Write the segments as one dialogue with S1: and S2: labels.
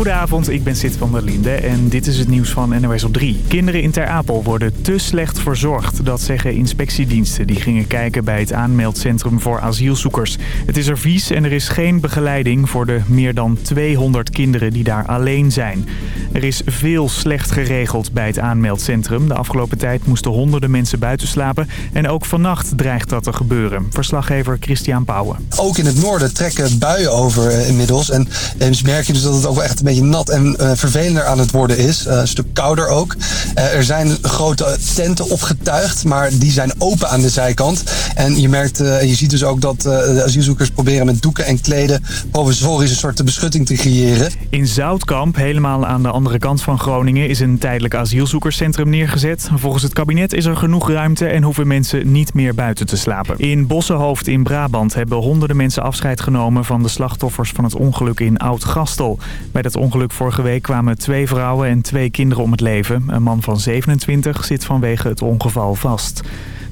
S1: Goedenavond, ik ben Sid van der Linde en dit is het nieuws van NOS op 3. Kinderen in Ter Apel worden te slecht verzorgd. Dat zeggen inspectiediensten die gingen kijken bij het aanmeldcentrum voor asielzoekers. Het is er vies en er is geen begeleiding voor de meer dan 200 kinderen die daar alleen zijn. Er is veel slecht geregeld bij het aanmeldcentrum. De afgelopen tijd moesten honderden mensen buiten slapen en ook vannacht dreigt dat te gebeuren. Verslaggever Christian Pauwen.
S2: Ook in het noorden trekken buien over eh, inmiddels en, en merk je dus dat het ook echt beetje nat en uh, vervelender aan het worden is. Uh, een stuk kouder ook. Uh, er zijn grote tenten opgetuigd, maar die zijn open aan de zijkant. En je merkt, je ziet dus ook dat de asielzoekers proberen met doeken en kleden provisorisch een soort beschutting te creëren.
S1: In Zoutkamp, helemaal aan de andere kant van Groningen, is een tijdelijk asielzoekerscentrum neergezet. Volgens het kabinet is er genoeg ruimte en hoeven mensen niet meer buiten te slapen. In Bossenhoofd in Brabant hebben honderden mensen afscheid genomen van de slachtoffers van het ongeluk in Oud-Gastel. Bij dat ongeluk vorige week kwamen twee vrouwen en twee kinderen om het leven. Een man van 27 zit vanwege het ongeval vast.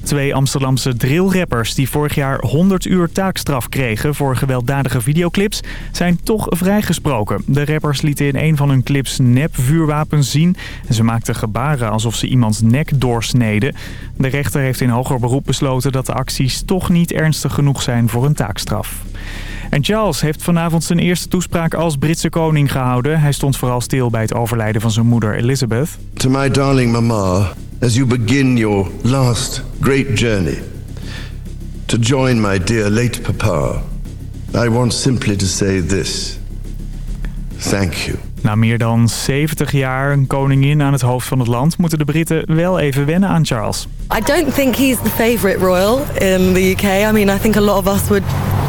S1: Twee Amsterdamse drillrappers die vorig jaar 100 uur taakstraf kregen voor gewelddadige videoclips zijn toch vrijgesproken. De rappers lieten in een van hun clips nepvuurwapens zien en ze maakten gebaren alsof ze iemands nek doorsneden. De rechter heeft in hoger beroep besloten dat de acties toch niet ernstig genoeg zijn voor een taakstraf. En Charles heeft vanavond zijn eerste toespraak als Britse koning gehouden. Hij stond vooral stil bij het overlijden van zijn moeder Elizabeth.
S3: To my darling mama, as you begin your last great journey to join my dear late papa, I want simply to say this. Thank you.
S1: Na meer dan 70 jaar een koningin aan het hoofd van het land... moeten de Britten wel even wennen aan Charles.
S4: I don't think he's the favorite royal in the UK. I mean, I think a lot of us would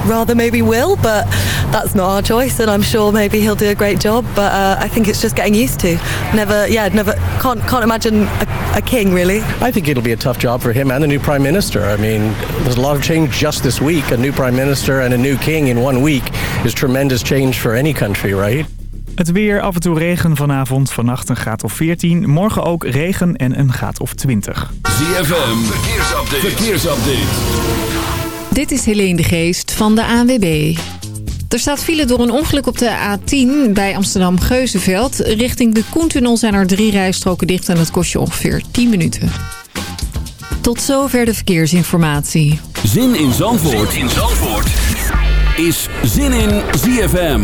S4: rather maybe will, but that's not our choice. And I'm sure maybe he'll do a great job. But uh, I think it's just getting used to. Never, yeah, never can't can't imagine a, a, king really.
S5: I think it'll be a tough job for him and the new prime minister. I mean, there's a lot of change just this week. A new prime minister and a new king in one week is tremendous change for any country, right?
S1: Het weer, af en toe regen vanavond, vannacht een graad of 14. Morgen ook regen en een graad of 20.
S6: ZFM, verkeersupdate. verkeersupdate.
S7: Dit is Helene de Geest van de ANWB. Er staat file door een ongeluk op de A10 bij Amsterdam-Geuzenveld. Richting de Koentunnel zijn er drie rijstroken dicht en dat kost je ongeveer 10 minuten. Tot zover de verkeersinformatie.
S6: Zin in Zandvoort, zin in Zandvoort. is Zin in ZFM.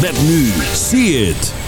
S6: Met nu, see it.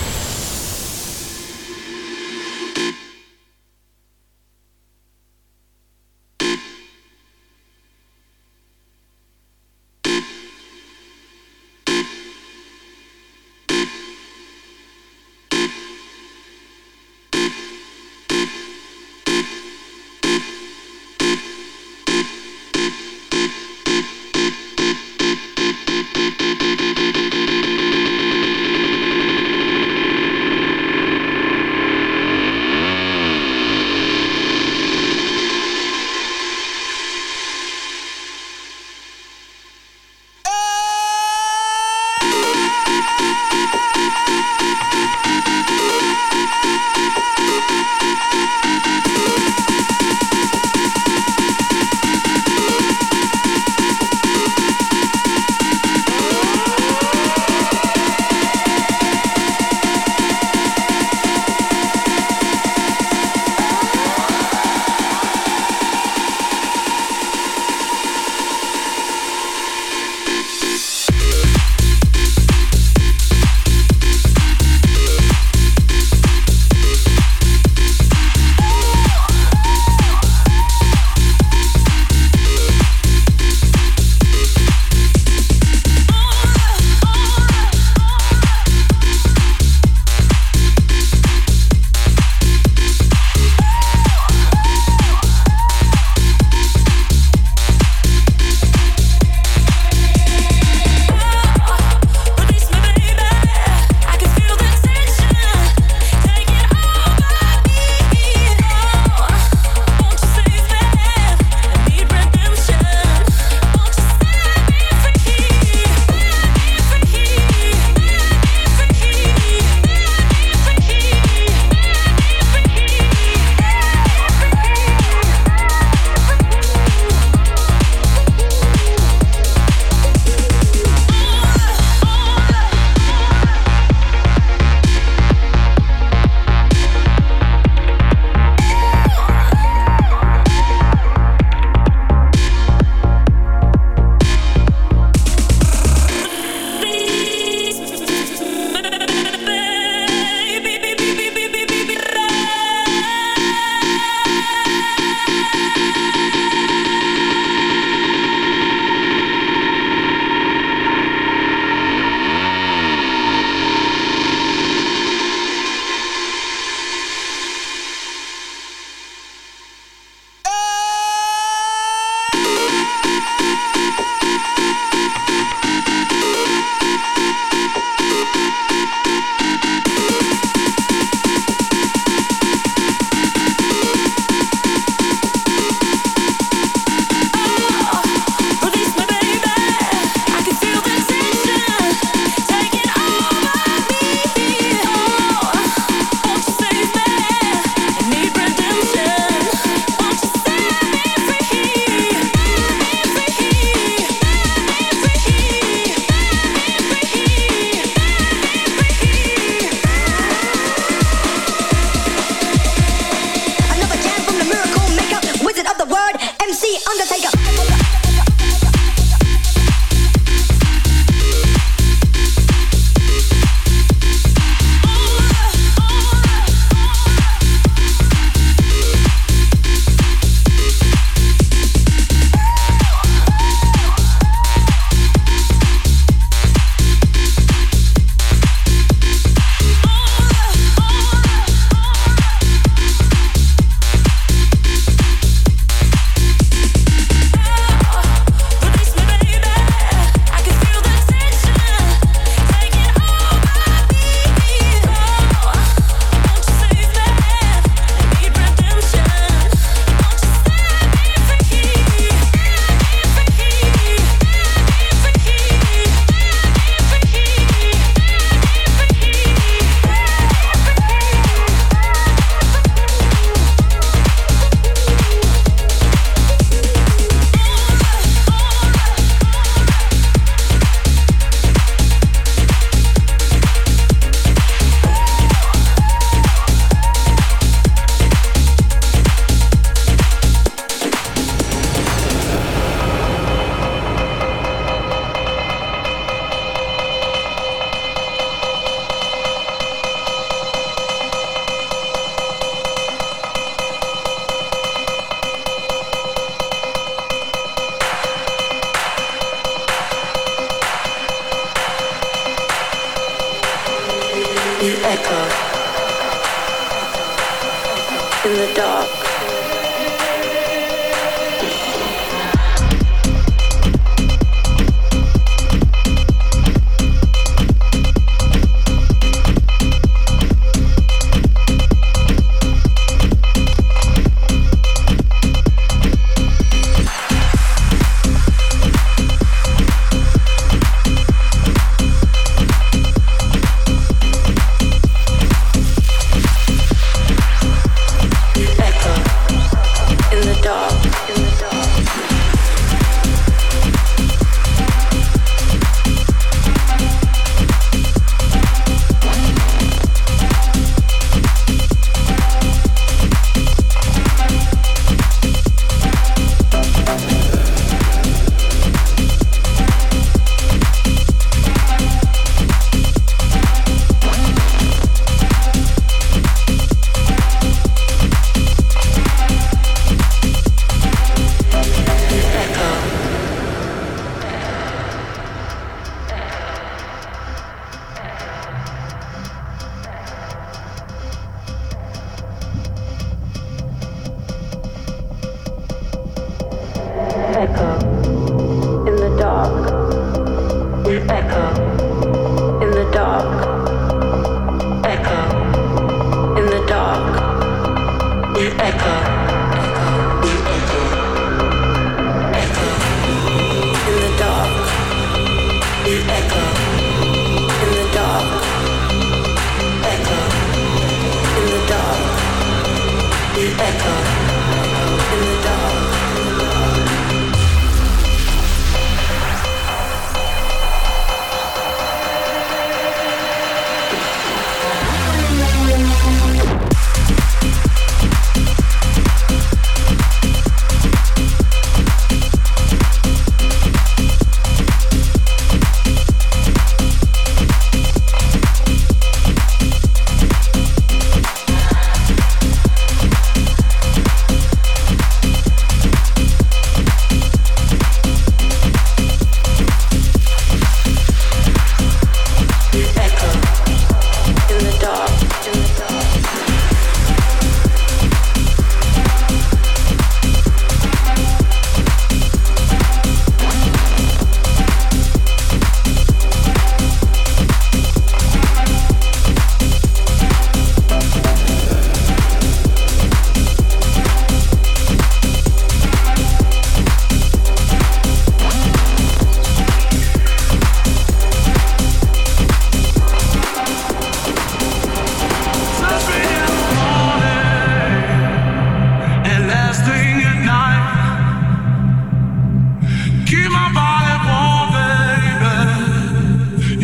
S8: Echo.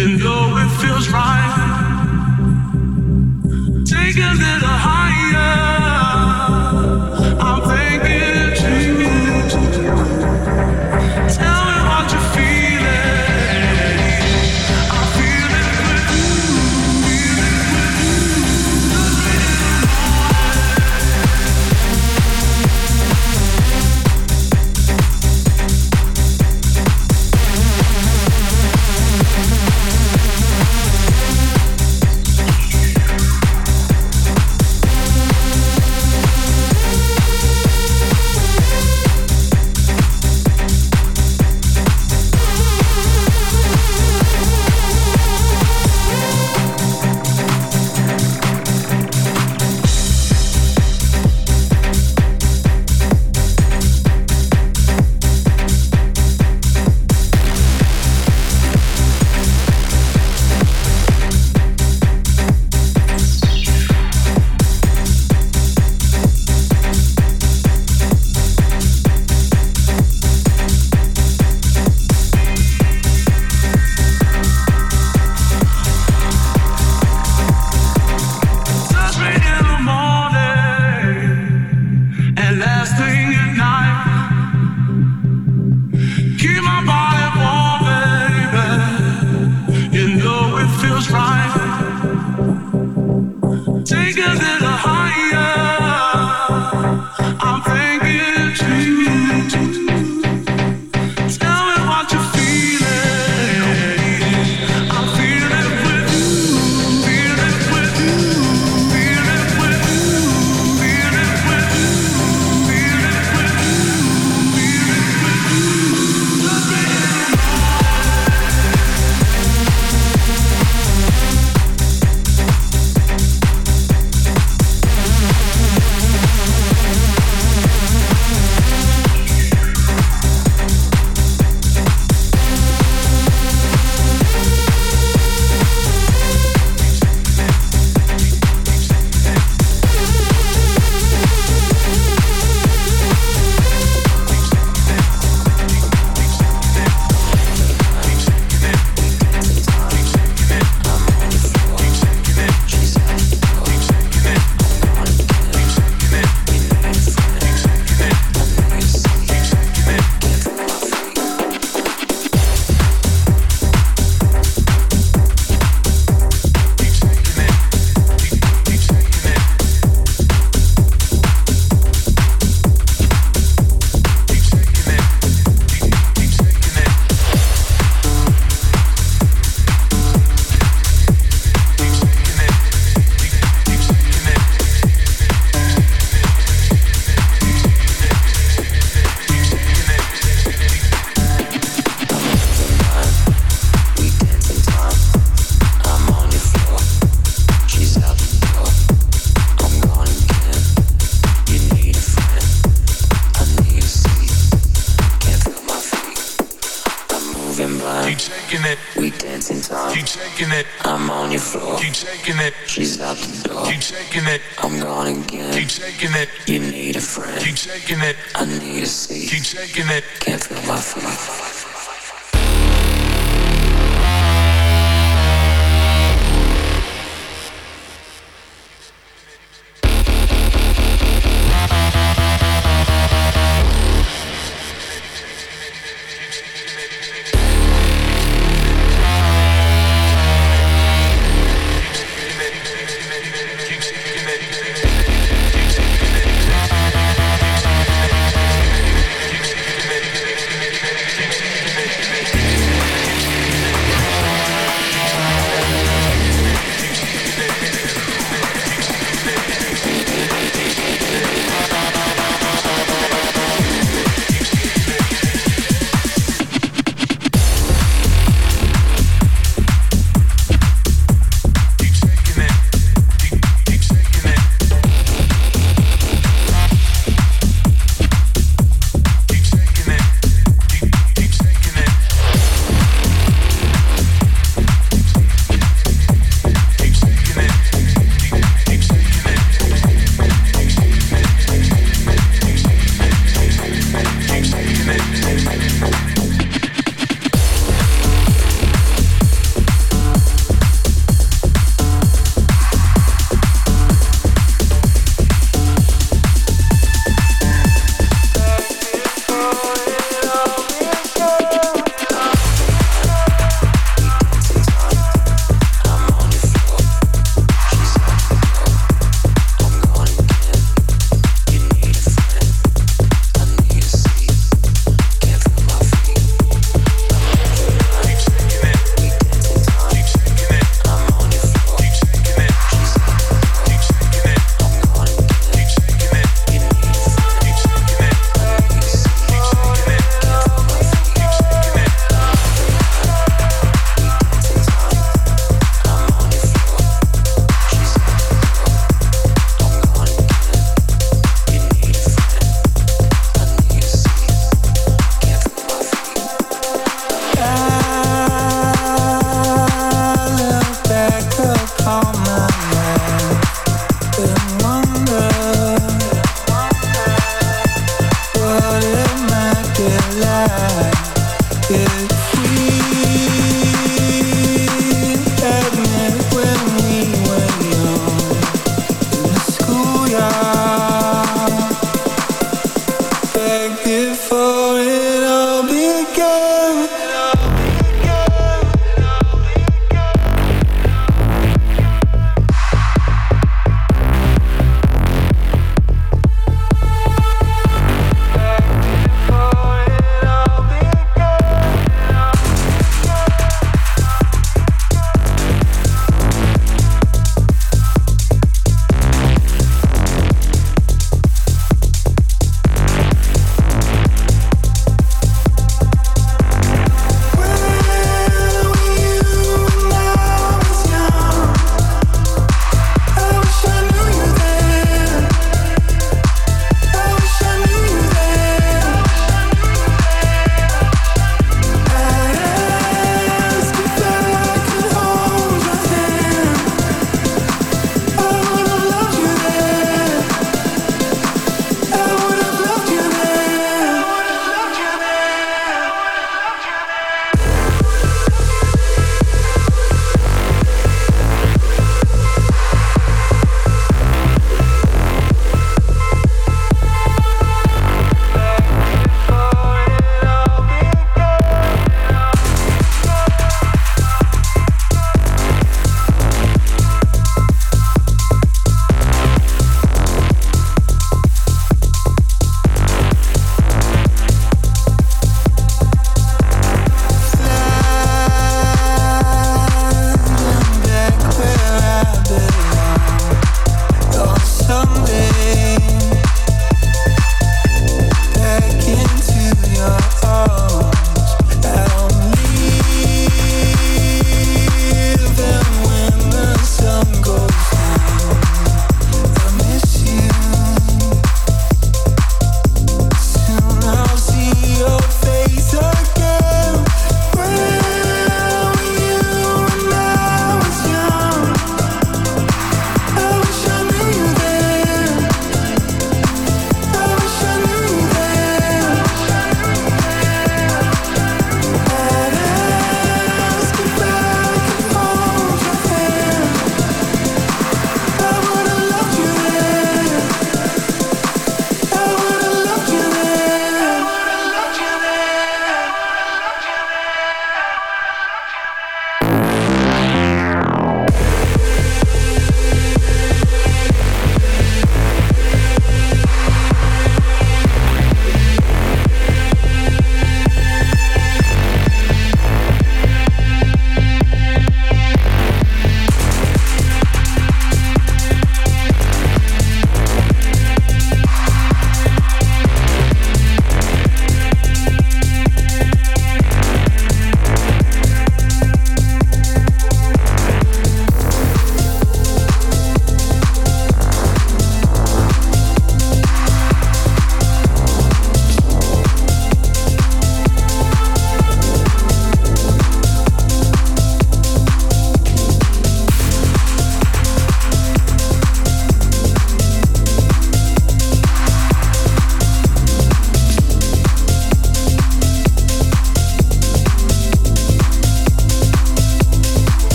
S9: Even though it feels
S8: right, take a
S10: little higher.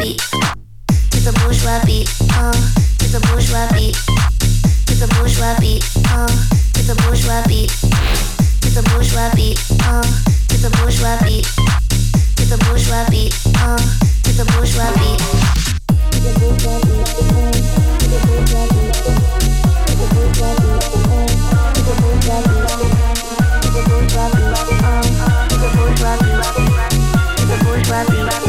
S10: Thank you. the bourgeois beat, uh, the bourgeois beat, the bourgeois beat, uh, the bourgeois beat, the bourgeois beat, uh, the bourgeois beat, the bourgeois beat, uh, the bourgeois beat, the bourgeois beat, uh, the bourgeois beat, the bourgeois beat, uh, the bourgeois beat, the bourgeois beat.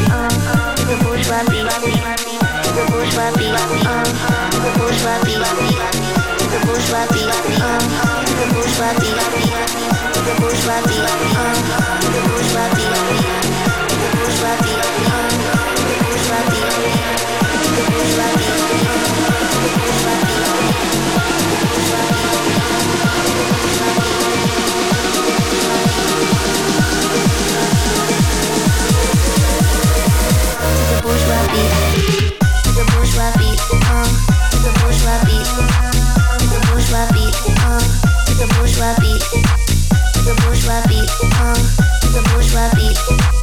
S10: bourgeoisie, uh, the bourgeoisie, uh, the bourgeoisie. bourgeois beat, uh, the bourgeois beat,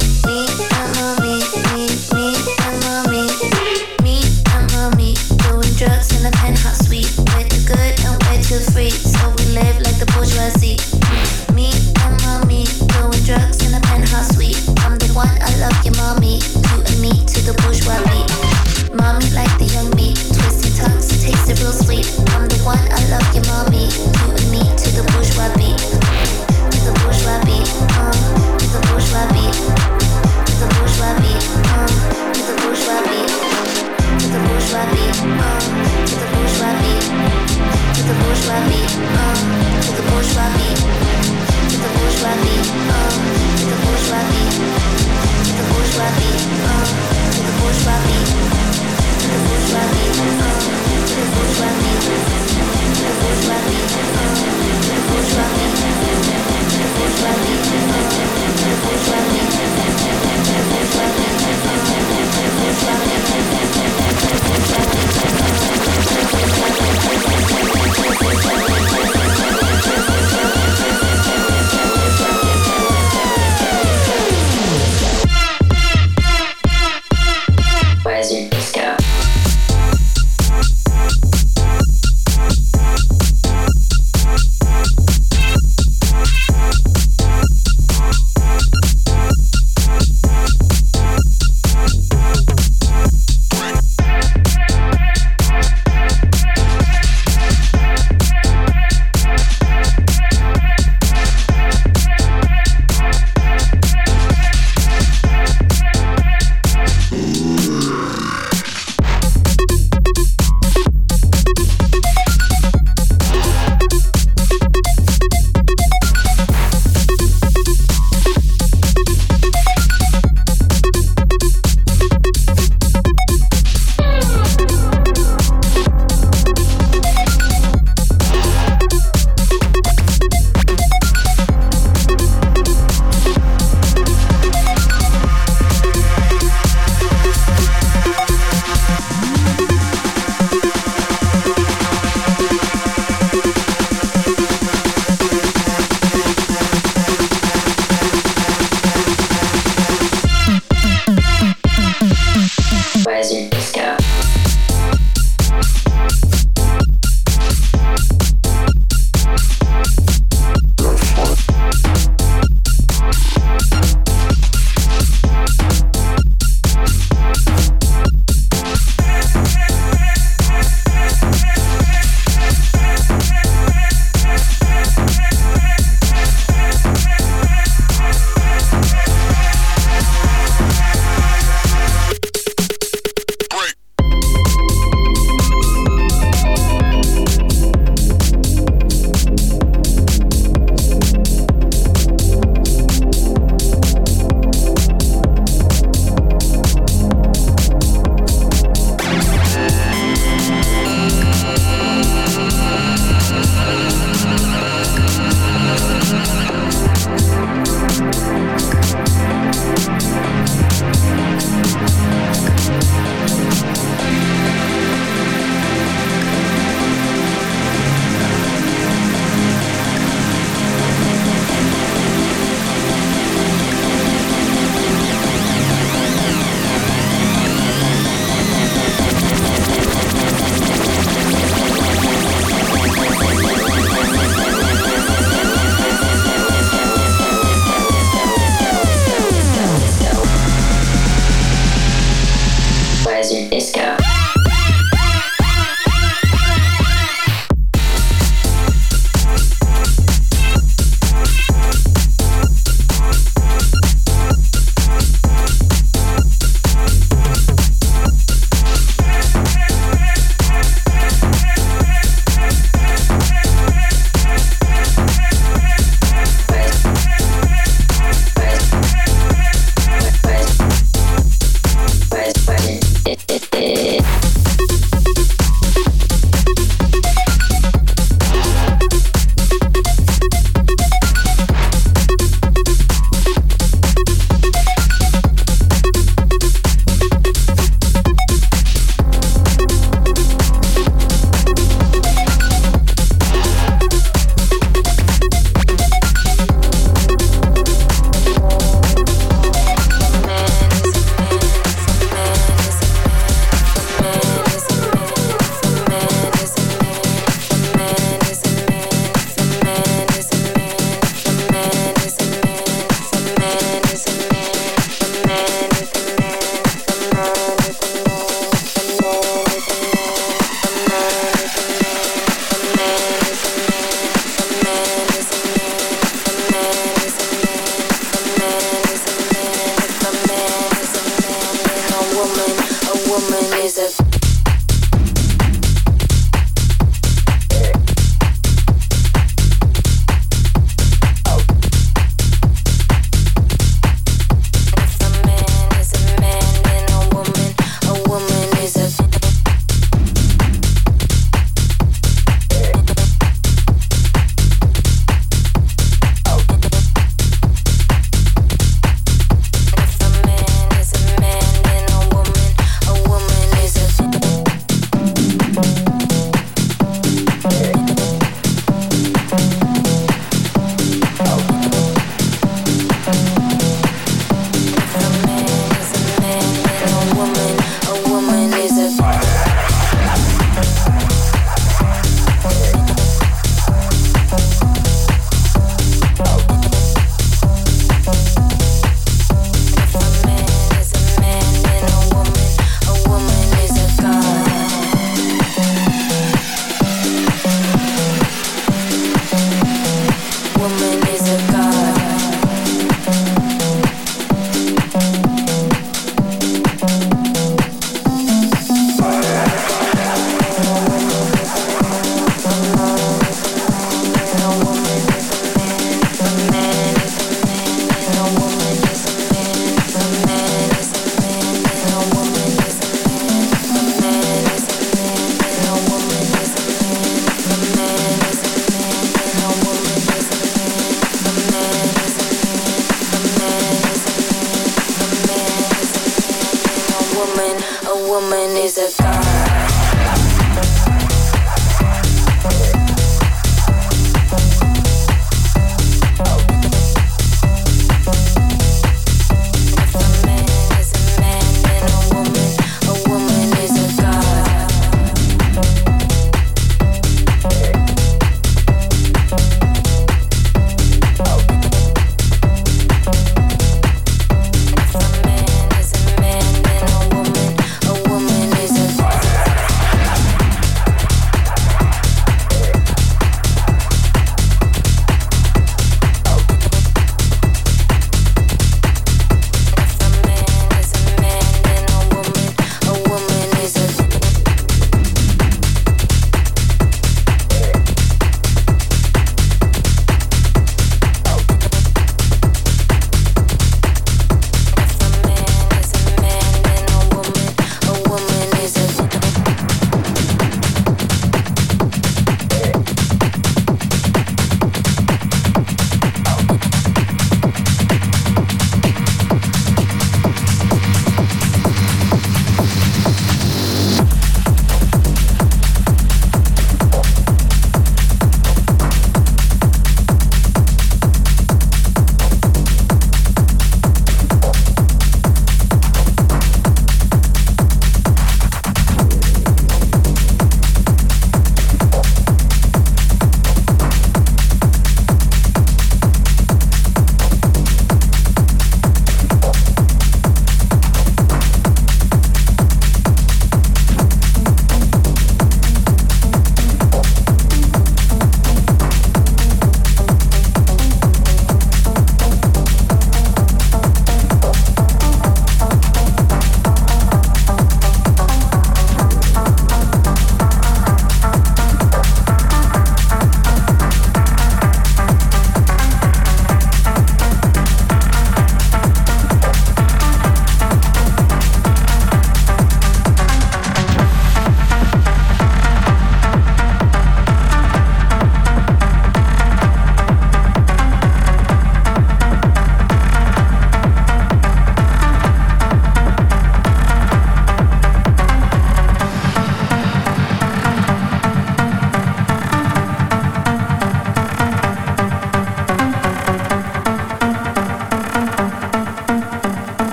S10: Thank you.